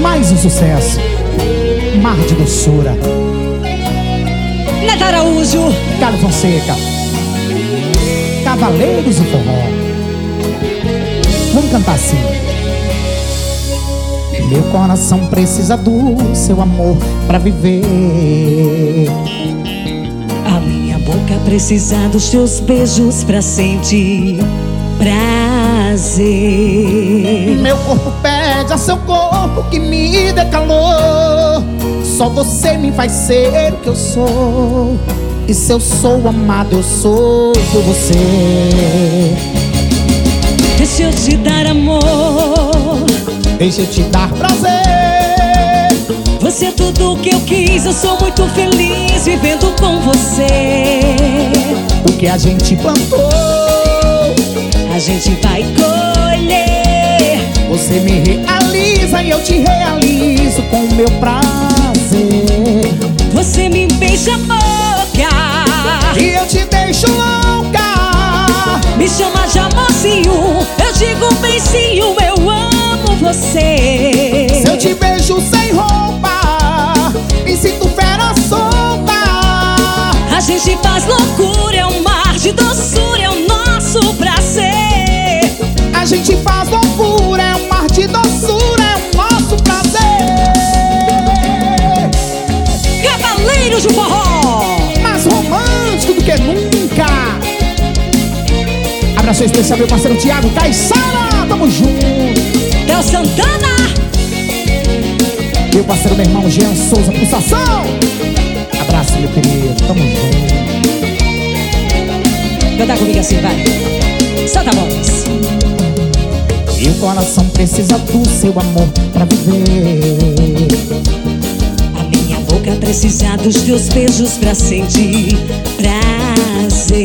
Mais um sucesso. Mar de doçura. Neto Araújo. Carlos Fonseca. Cavaleiros do Forró. Vamos cantar assim. Meu coração precisa do seu amor pra viver. A minha boca precisa dos teus beijos pra sentir prazer. Meu corpo pede a seu corpo que me dê calor. Só você me faz ser o que eu sou. E se eu sou amado, eu sou por você. Deixa eu te dar amor. Deixa eu te dar prazer. Você é tudo o que eu quis. Eu sou muito feliz vivendo com você. O que a gente plantou, gente vai colher. você me realiza e eu te realizo com o meu prazer. Você me beija a boca. E eu te deixo louca. Me chama de amorzinho. Eu digo beicinho. Eu amo você. Se eu te beijo sem roupa, me sinto fera solta. A gente faz loucura. É um mar de doçura. Gente faz loucura, é um mar de doçura, é o nosso prazer. Cavaleiros do Forró. Mais romântico do que nunca. Abraço especial meu parceiro Thiago Caissara, tamo junto. Del Santana. Meu parceiro, meu irmão Jean Souza, pulsação. Abraço, meu querido, tamo junto. Canta comigo assim, vai. Solta a voz. Meu coração precisa do seu amor pra viver. A minha boca precisa dos teus beijos pra sentir prazer.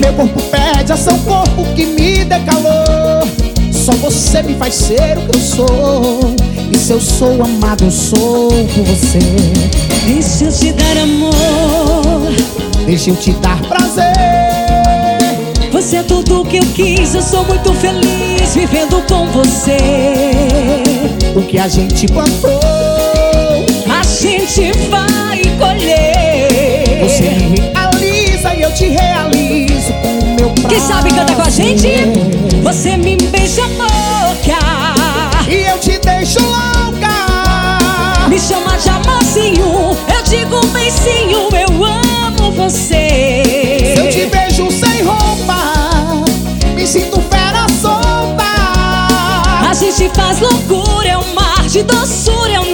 Meu corpo pede a seu corpo que me dê calor. Só você me faz ser o que eu sou. E se eu sou amado, eu sou por você. Deixa eu te dar amor. Deixa eu te dar prazer. Você é tudo o que eu quis. Eu sou muito feliz vivendo com você. O que a gente plantou, A gente vai colher. você me realiza e eu te realizo com o meu prazer. Quem sabe canta com a gente? Você me beija a boca. E eu te deixo louca. Me chama de amorzinho. Eu digo beicinho. Eu amo você. Gente faz loucura, é um mar de doçura, é o